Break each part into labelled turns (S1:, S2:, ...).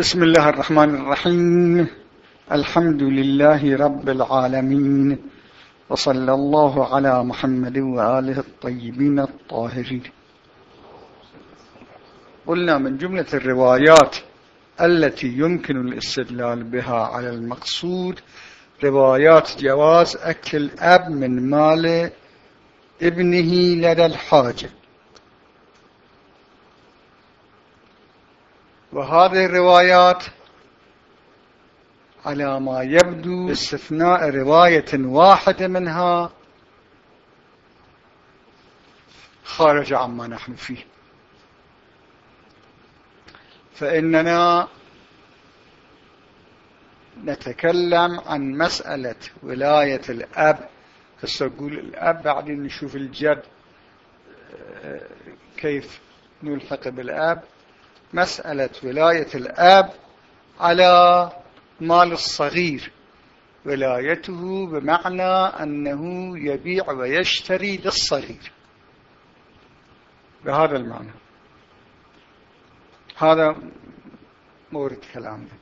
S1: بسم الله الرحمن الرحيم. الحمد لله رب العالمين. وصلى الله على محمد وآله الطيبين الطاهرين. قلنا من جملة الروايات التي يمكن الاستدلال بها على المقصود روايات جواز أكل الأب من مال ابنه لدى الحاجة. وهذه الروايات على ما يبدو باستثناء رواية واحدة منها خارج عما نحن فيه. فإننا نتكلم عن مسألة ولاية الأب. تقول الأب بعدين نشوف الجد كيف نلحق بالأب. مسألة ولاية الأب على مال الصغير. ولايته بمعنى أنه يبيع ويشتري للصغير. بهذا المعنى. هذا مورد كلامنا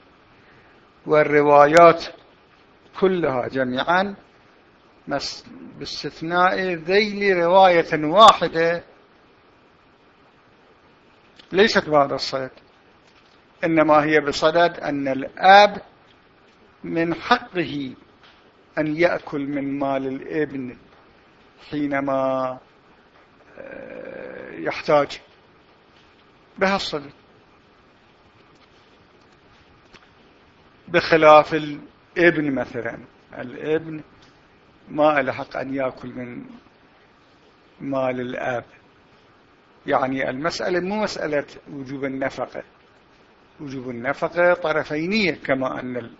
S1: والروايات كلها جميعا باستثناء ذيل رواية واحدة ليست بهذا الصدد إنما هي بصدد أن الآب من حقه أن يأكل من مال الإبن حينما آه، يحتاج بها الصدد. بخلاف الإبن مثلا الإبن ما له حق أن يأكل من مال الآب. يعني المسألة مو مسألة وجوب النفقة. وجوب النفقة طرفينية كما أن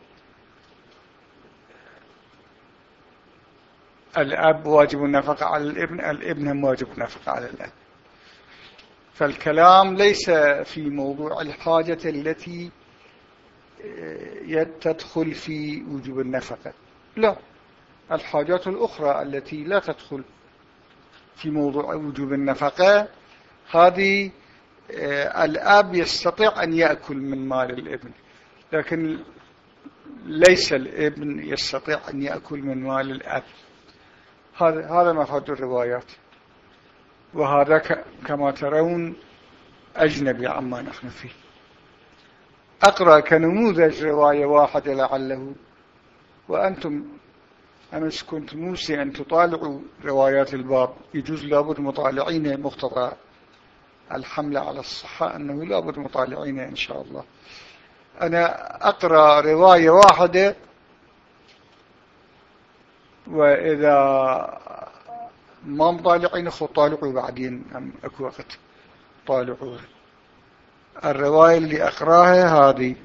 S1: الأب واجب النفقة على الابن الابن واجب النفقة على الأب. فالكلام ليس في موضوع الحاجة التي آه، تدخل في وجوب النفقة. لا. الحاجات الأخرى التي لا تدخل في موضوع وجوب النفقة هذه آه، الأب يستطيع أن يأكل من مال الابن لكن ليس الابن يستطيع أن يأكل من مال الأب. هذا هذا مفاد الروايات. وهذا كما ترون أجنبي عما نحن فيه. أقرأ كنموذج رواية واحدة لعله. وأنتم أمس كنت موسي أن تطالعوا روايات الباب. يجوز لابد مطالعين مقتضى الحملة على الصحة أنه لابد مطالعين إن شاء الله. أنا أقرأ رواية واحدة وإذا ما مطالعين خو طالعوا بعدين أم أكو وقت طالعوا. الرواية اللي أقرأها هذه.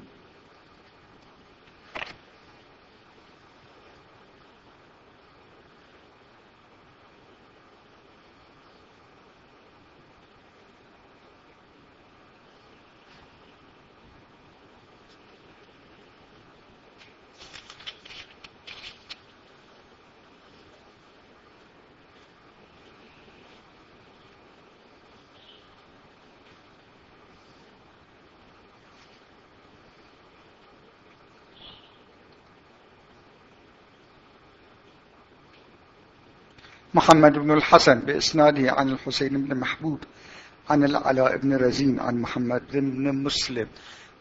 S1: محمد بن الحسن بإسناده عن الحسين بن محبوب عن العلاء بن رزين عن محمد بن مسلم.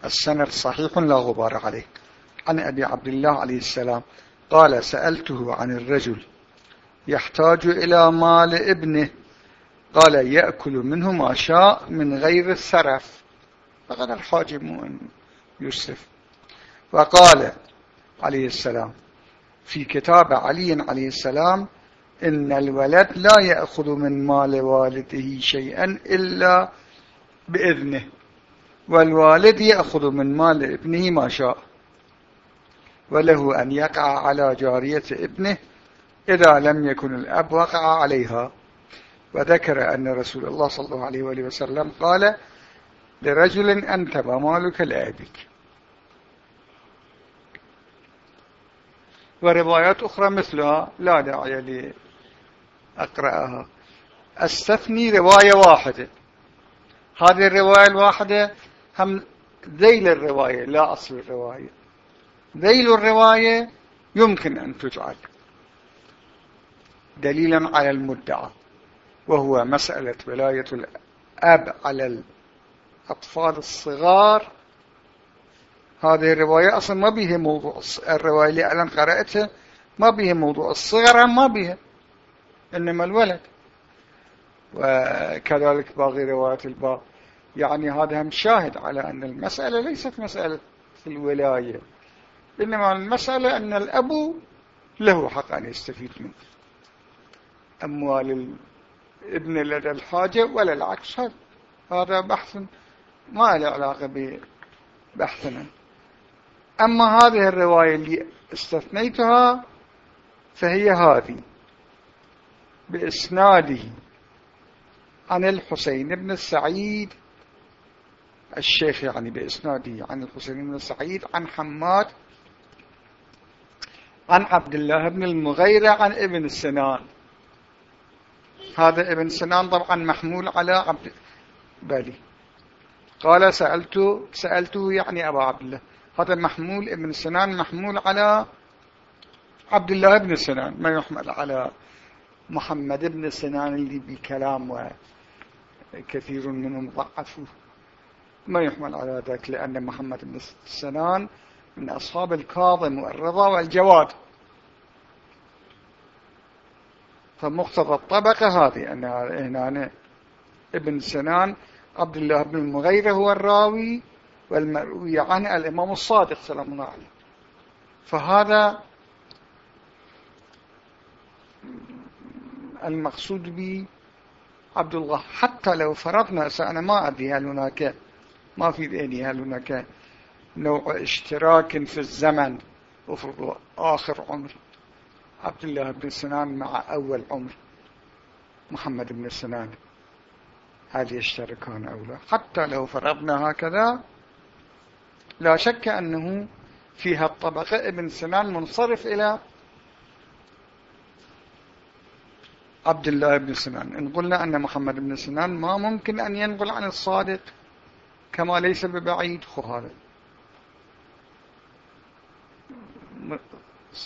S1: السند صحيح لا غبار عليه. عن أبي عبد الله عليه السلام قال سألته عن الرجل يحتاج إلى مال ابنه. قال يأكل منه ما شاء من غير السرف فقد الحاجم أن يسرف وقال عليه السلام في كتاب علي عليه السلام إن الولد لا يأخذ من مال والده شيئا إلا بإذنه والوالد يأخذ من مال ابنه ما شاء وله أن يقع على جارية ابنه إذا لم يكن الأب وقع عليها. وذكر أن رسول الله صلى الله عليه وآله وسلم قال لرجل أنت ومالك لأبيك. وروايات أخرى مثلها لا داعي أقرأها. أستثني رواية واحدة. هذه الرواية الواحدة هم ذيل الرواية لا أصل الرواية. ذيل الرواية يمكن أن تجعل دليلا على المدعى وهو مسألة ولاية الأب على الأطفال الصغار. هذه الرواية أصلا ما بيها موضوع الرواية اللي أنا قرأتها ما بيها موضوع الصغر ما بيها. إنما الولد. وكذلك باقي روايات الباب يعني هذا هم شاهد على أن المسألة ليست مسألة الولاية. إنما المسألة أن الأب له حق أن يستفيد من أموال الابن لدى الحاجة ولا العكس. هذا بحث ما له علاقة ببحثنا. أما هذه الرواية اللي استثنيتها فهي هذه. بإسناده عن الحسين بن السعيد الشيخ يعني بإسناده عن الحسين بن السعيد عن حماد عن عبد الله بن المغيرة عن ابن السنان هذا ابن سنان طبعا محمول على عبد بالي قال سألته سألته يعني أبا عبد الله. هذا محمول ابن سنان محمول على عبد الله بن سنان ما يحمل على محمد بن سنان اللي بكلام وكثير منهم ضعفوه. ما يحمل على ذلك لأن محمد بن سنان من أصحاب الكاظم والرضا والجواد. فمقتضى الطبقة هذه أن هنا ابن سنان عبد الله بن المغيرة هو الراوي والمروي عنه الإمام الصادق سلام الله عليه. فهذا المقصود به عبد الله. حتى لو فرضنا أنا ما أدري هل هناك ما في ذهني هل هناك نوع اشتراك في الزمن وفرض آخر عمر. عبد الله بن سنان مع أول عمر. محمد بن سنان. هل يشتركان أو لا؟ حتى لو فرضنا هكذا لا شك أنه فيها الطبقة. ابن سنان منصرف إلى عبد الله بن سنان. إن قلنا أن محمد بن سنان ما ممكن أن ينقل عن الصادق كما ليس ببعيد خو هذا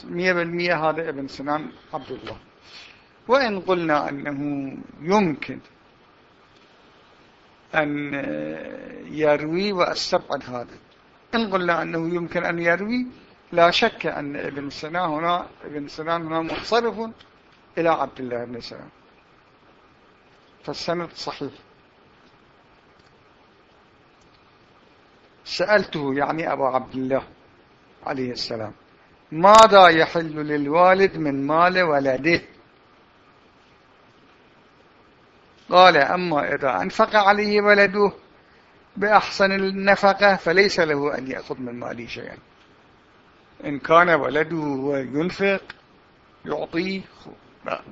S1: مية بالمية هذا ابن سنان عبد الله. وإن قلنا أنه يمكن أن يروي وأستبعد هذا. إن قلنا أنه يمكن أن يروي لا شك أن ابن سنان هنا ابن سنان هنا منصرف إلى عبد الله بن سنان فالسند صحيح. سألته يعني أبا عبد الله عليه السلام ماذا يحل للوالد من مال ولده؟ قال أما إذا أنفق عليه ولده بأحسن النفقة فليس له أن يأخذ من ماله شيئا. إن كان ولده ينفق يعطيه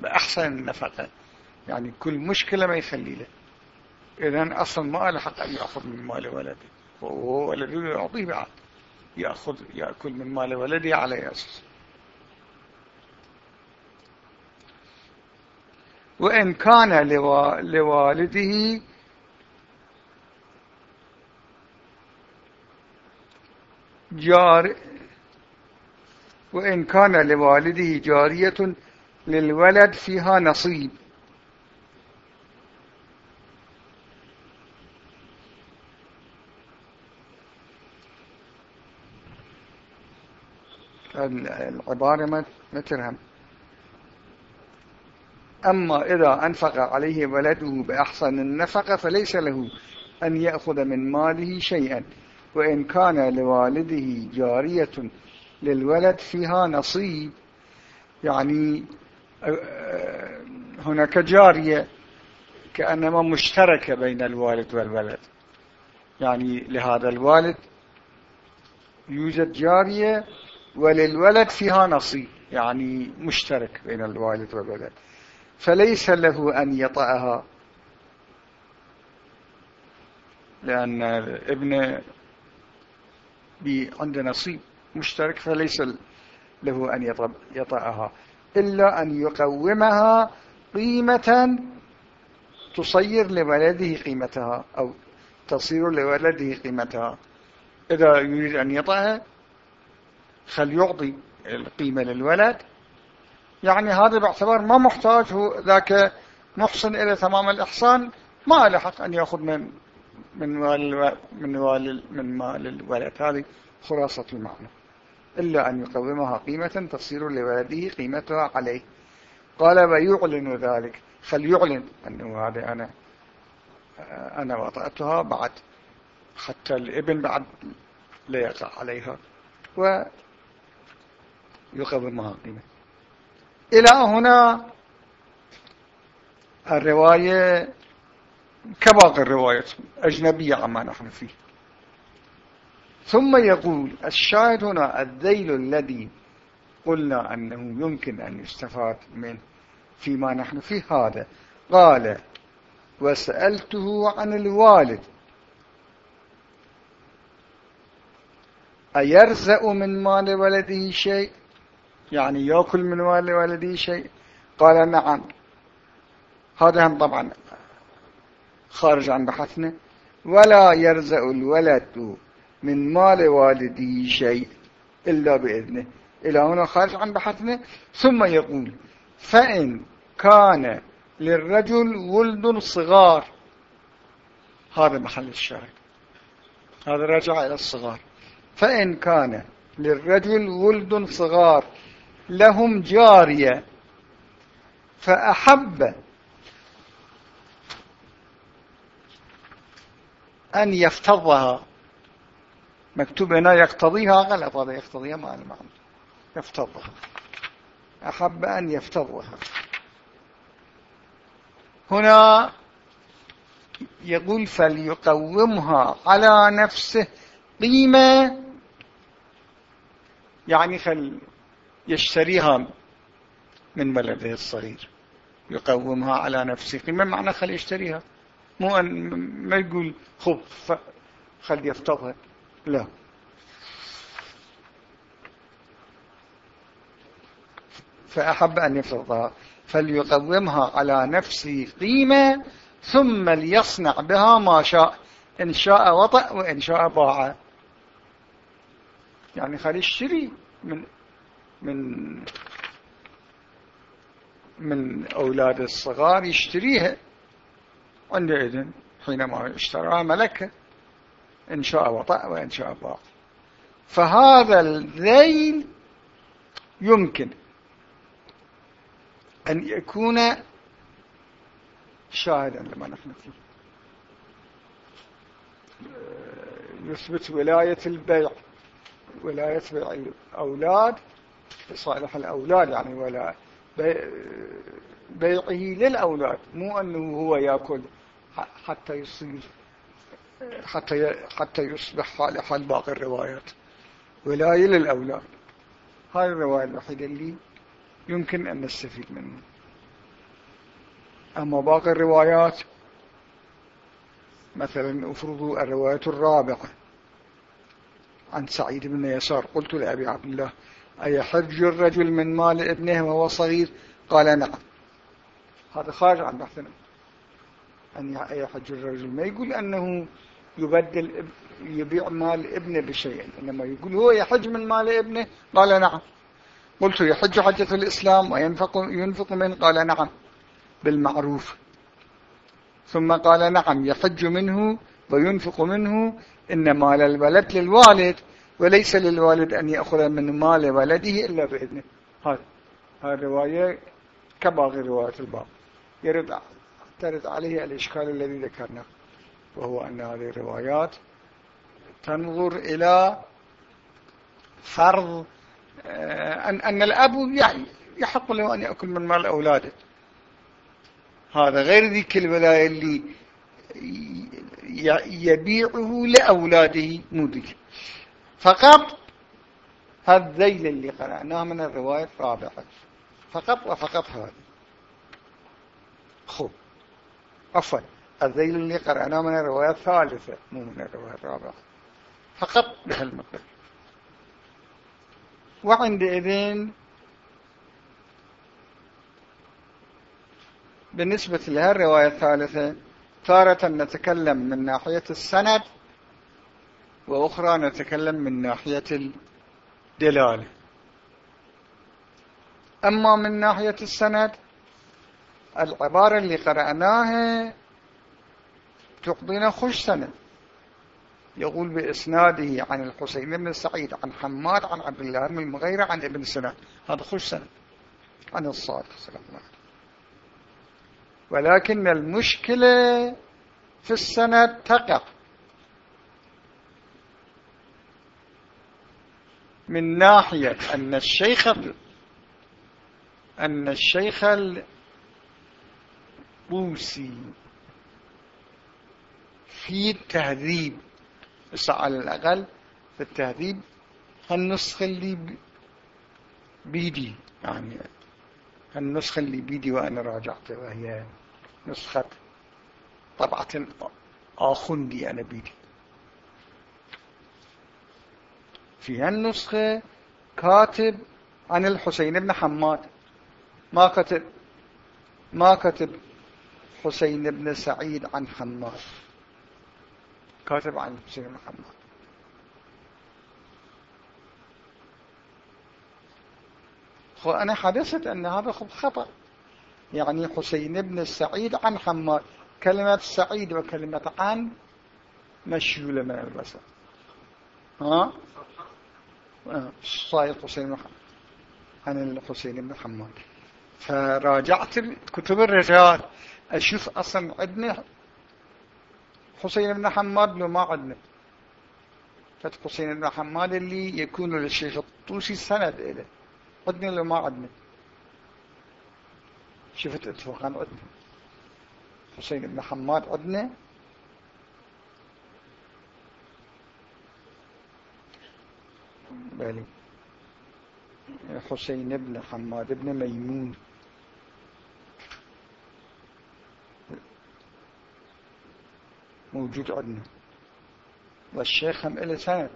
S1: بأحسن النفقة. يعني كل مشكلة ما يخلي له. إذن أصلا ما له حق أن يأخذ من مال ولده. وهو ولده يعطيه بعد. يأخذ يأكل من مال ولده على أساس. وإن كان لوالده جار وإن كان لوالده جارية للولد فيها نصيب. العبارة ما ترهم. أما إذا أنفق عليه ولده بأحسن النفقة فليس له أن يأخذ من ماله شيئا. وإن كان لوالده جارية للولد فيها نصيب. يعني هناك جارية كأنما مشتركة بين الوالد والولد. يعني لهذا الوالد يوجد جارية وللولد فيها نصيب يعني مشترك بين الوالد والولد. فليس له أن يطأها لأن الابن عنده نصيب مشترك فليس له أن يطأها. إلا أن يقومها قيمة تصير لولده قيمتها أو تصير لولده قيمتها. إذا يريد أن يطأها خل يعطي القيمة للولد. يعني هذا باعتبار ما محتاج هو ذاك محسن إلى تمام الإحسان ما له حق أن يأخذ من من مال من مال الولد. هذه خلاصة المعنى إلا أن يقومها قيمة تصير لولده قيمتها عليه. قال ويعلن ذلك. فليعلن. أنه هذا أنا أنا وطأتها بعد حتى الإبن بعد لا يقع عليها. ويقومها قيمة. إلى هنا الرواية كباقي الرواية أجنبية عما نحن فيه. ثم يقول الشاهد هنا الذيل الذي قلنا أنه يمكن أن يستفاد منه فيما نحن فيه هذا. قال وسألته عن الوالد. أيرزأ من مال ولده شيء؟ يعني يأكل من مال ولده شيء؟ قال نعم. هذا هم طبعا خارج عن بحثنا. ولا يرزأ الولد من مال والده شيء إلا بإذنه. إلى هنا خارج عن بحثنا. ثم يقول فإن كان للرجل ولد صغار. هذا محل الشرك هذا رجع إلى الصغار. فإن كان للرجل ولد صغار لهم جارية فأحب أن يفتضها. مكتوب هنا يقتضيها غلط هذا يقتضيها ما المعنى يفتضها أحب أن يفتضها هنا يقول فليقومها على نفسه قيمة يعني خل يشتريها من بلده الصغير. يقومها على نفسه قيمة معنى خل يشتريها. مو أن ما يقول خب خل يفتضها لا. فأحب أن يفتضها فليقومها على نفسه قيمة ثم ليصنع بها ما شاء. إن شاء وطأ وإن شاء باع. يعني خلي يشتري من من من أولاد الصغار يشتريها عندئذ حينما اشتراها ملكة. إن شاء وطأ وإن شاء باع فهذا الذيل يمكن أن يكون شاهدا لما نحن فيه. يثبت ولاية البيع ولاية بيع الأولاد صالح الأولاد يعني ولا بيعه للأولاد مو أنه هو يأكل حتى يصير حتى حتى يصبح صالحا باقي الروايات. ولاية للأولاد هاي الرواية الوحيدة اللي يمكن أن نستفيد منه أما باقي الروايات مثلا أفرضوا الرواية الرابعة عن سعيد بن يسار. قلت لأبي عبد الله أيحج الرجل من مال ابنه وهو صغير؟ قال نعم. هذا خارج عن بحثنا. أن يحج الرجل. ما يقول أنه يبدل يبيع مال ابنه بشيء إنما يقول هو يحج من مال ابنه قال نعم. قلت يحج حجة الإسلام وينفق ينفق من قال نعم بالمعروف. ثم قال نعم يحج منه وينفق منه إن مال الولد للوالد وليس للوالد أن يأخذ من مال ولده إلا بإذنه. هذه رواية كباقي رواية الباب. يرد ترد عليه الإشكال الذي ذكرناه وهو أن هذه الروايات تنظر إلى فرض آه، أن, أن الأب يحق له أن يأكل من مال أولاده. هذا غير ذيك الولاية اللي يبيعه لأولاده مدك فقط الذيل اللي قرأناه من الرواية الرابعة. فقط وفقط هذا خب عفوا. الذيل اللي قرأناه من الرواية الثالثة مو من الرواية الرابعة. فقط بهالمقدار وعندئذ بالنسبة لها الرواية الثالثة تارة نتكلم من ناحية السند وأخرى نتكلم من ناحية الدلالة. أما من ناحية السند العبارة اللي قرأناها تعطينا خش سند. يقول بإسناده عن الحسين بن سعيد عن حماد عن عبد الله بن المغيرة عن ابن سنة هذا خش سند. عن الصادق صلى الله عليه ولكن المشكلة في السند تقع. من ناحية أن الشيخ أن الشيخ البوسي في التهذيب. على الأقل في التهذيب. النسخة اللي بيدي يعني النسخة اللي بيدي وأنا راجعتها وهي نسخة طبعة آخندي أنا بيدي. في النسخة كاتب عن الحسين بن حماد. ما كتب ما كتب حسين بن سعيد عن حماد. كاتب عن حسين بن حماد. وأنا حدثت أن هذا خطأ. يعني حسين بن سعيد عن حماد. كلمة سعيد وكلمة عن مشلولة من البصر ها؟ صاير حسين بن عن الحسين بن حماد. فراجعت كتب الرجال. أشوف أصلا عندنا حسين بن حماد لو ما عندنا فتح حسين بن حماد اللي يكون للشيخ الطوسي سند إليه عندنا لو ما عندنا شفت اتفاقا عندنا حسين بن حماد عندنا بالي حسين بن حماد بن ميمون. موجود عندنا. والشيخ هم إلى سنة.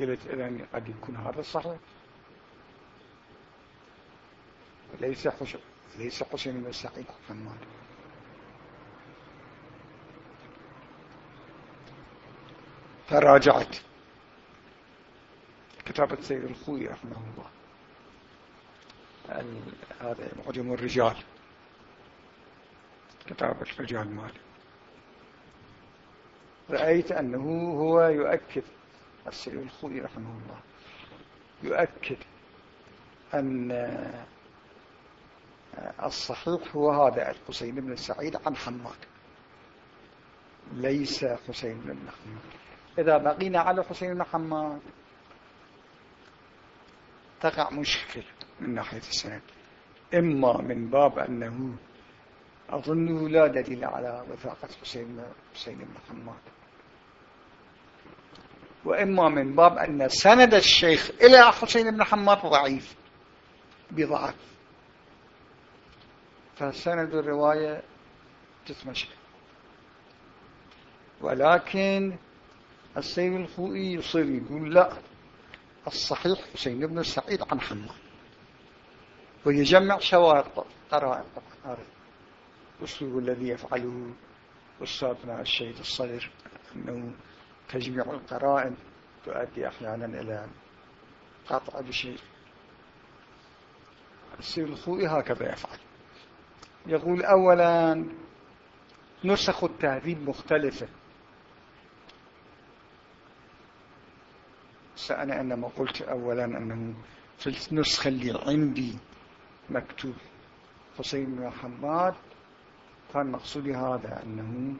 S1: قلت إذن قد يكون هذا صحيح. ليس حسين ليس حسين بن سعيد حماد فراجعت كتابة سيد الخوي رحمه الله. هذا معجم الرجال. كتابة الرجال مالي. رأيت أنه هو يؤكد السيد الخوي رحمه الله يؤكد أن الصحيح هو هذا الحسين بن سعيد عن حماد. ليس حسين بن حماد. إذا بقينا على حسين بن حماد تقع مشكلة من ناحية السند. إما من باب أنه أظنه لا دليل على وثاقة حسين حسين بن حماد. وإما من باب أن سند الشيخ إلى حسين بن حماد ضعيف بضعف فسند الرواية تتمشى ولكن السيد الخوئي يصير يقول لا الصحيح حسين بن سعيد عن حماد. ويجمع شواهد قرائن الأسلوب الذي يفعله أستاذنا الشهيد الصدر أنه تجميع القرائن تؤدي أحيانا إلى قطع بشيء. السيد الخوئي هكذا يفعل. يقول أولا نسخ التهذيب مختلفة. أنا إنما قلت أولا أنه في النسخة اللي عندي مكتوب حسين بن حماد كان مقصودي هذا أنه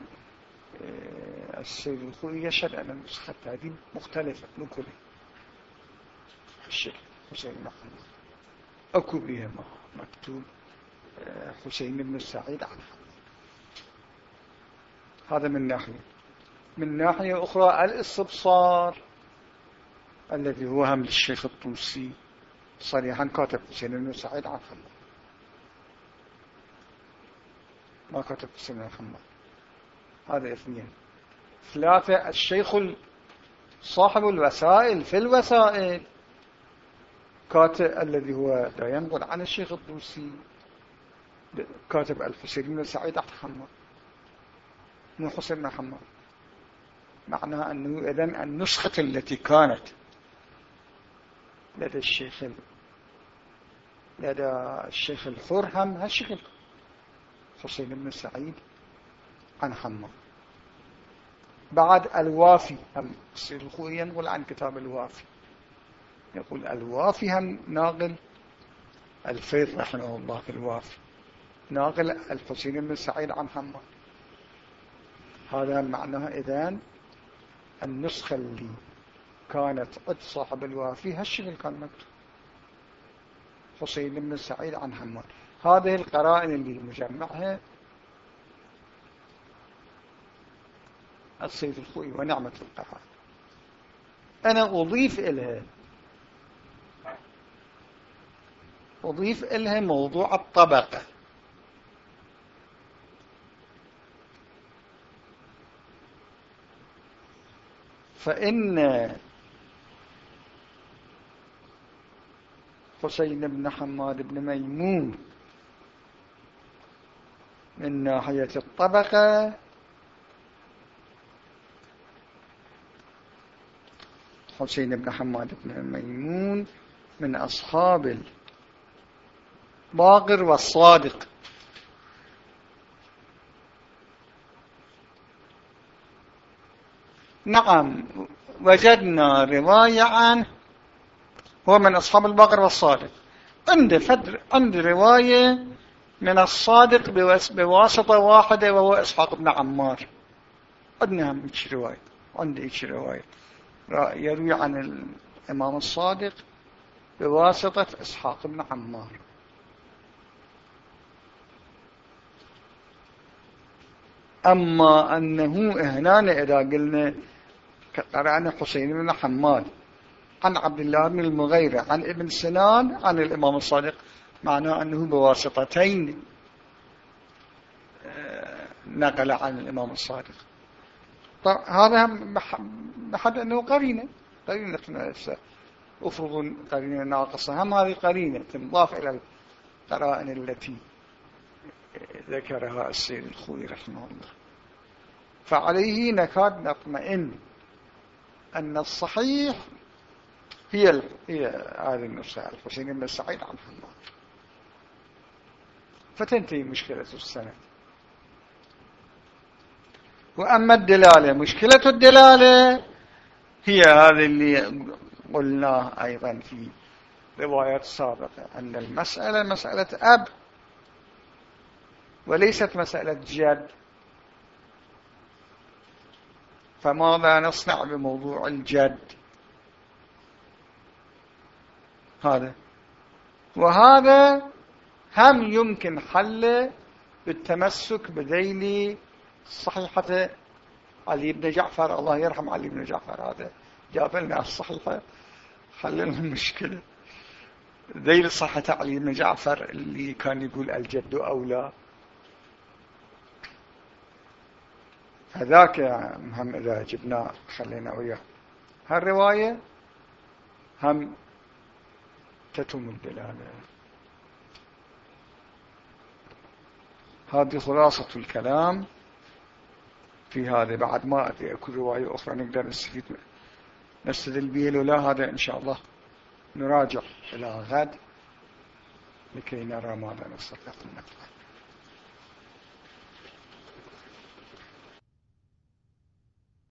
S1: آه، السيد الخوي يشهد أن النسخة هذه مختلفة نكله الشيخ حسين بن حماد أكو بها مكتوب آه، حسين بن السعيد عن هذا من ناحية. من ناحية أخرى الاستبصار الذي هو هم للشيخ الطوسي صريحا كاتب حسين بن سعيد عن حمد ما كاتب حسين بن حمد هذا اثنين. ثلاثة الشيخ صاحب الوسائل في الوسائل. كاتب الذي هو لا ينقل عن الشيخ الطوسي. كاتب الحسين بن سعيد عن حمد مو حسين بن حماد معناها أنه إذن النسخة التي كانت لدى الشيخ لدى الشيخ الحر هم هالشكل حسين بن سعيد عن حماد بعد الوافي هم الخوي ينقل عن كتاب الوافي. يقول الوافي هم ناقل الفيض رحمه الله في الوافي. ناقل الحسين بن سعيد عن حماد هذا معناها إذن النسخة اللي كانت عد صاحب الوافي هالشكل كان مكتوب. حسين بن سعيد عن حماد هذه القرائن اللي مجمعها السيد الخوي ونعمة القرائن. أنا أضيف إلها. أضيف إلها موضوع الطبقة. فإن حسين بن حماد بن ميمون من ناحية الطبقة. حسين بن حماد بن ميمون من أصحاب الباقر والصادق. نعم وجدنا رواية عنه هو من أصحاب البقر والصادق. عند فدر عند رواية من الصادق بواسطة واحدة وهو إسحاق بن عمار. عندنا هم رواية؟ عندي رواية؟ يروي عن الإمام الصادق بواسطة إسحاق بن عمار. أما أنه هنا إذا قلنا قرأنا حسين بن حماد عن عبد الله بن المغيرة عن ابن سنان عن الإمام الصادق معناه أنه بواسطتين آه، نقل عن الإمام الصادق. هذا بحد أنه قرينة قرينة أفرض قرينة ناقصة هم هذه قرينة تنضاف إلى القرائن التي ذكرها السيد الخوي رحمه الله. فعليه نكاد نطمئن أن الصحيح هي هي هذه النسخة الحسين بن سعيد عن حماد فتنتهي مشكلة السنة وأما الدلالة مشكلة الدلالة هي هذه اللي قلناه أيضا في روايات سابقة أن المسألة مسألة أب وليست مسألة جد. فماذا نصنع بموضوع الجد؟ هذا. وهذا هم يمكن حله بالتمسك بذيل صحيحة علي بن جعفر. الله يرحم علي بن جعفر. هذا جاب لنا الصحيحة. حل لنا المشكلة. ذيل صحة علي بن جعفر اللي كان يقول الجد أولى. هذاك هم إذا جبنا خلينا وياه. هالرواية هم تتم الدلالة. هذه خلاصة الكلام في هذا بعد. ما أدري أكو رواية أخرى نقدر نستفيد نستدل به لا هذا إن شاء الله نراجع إلى غد لكي نرى ماذا نستطيع. النقل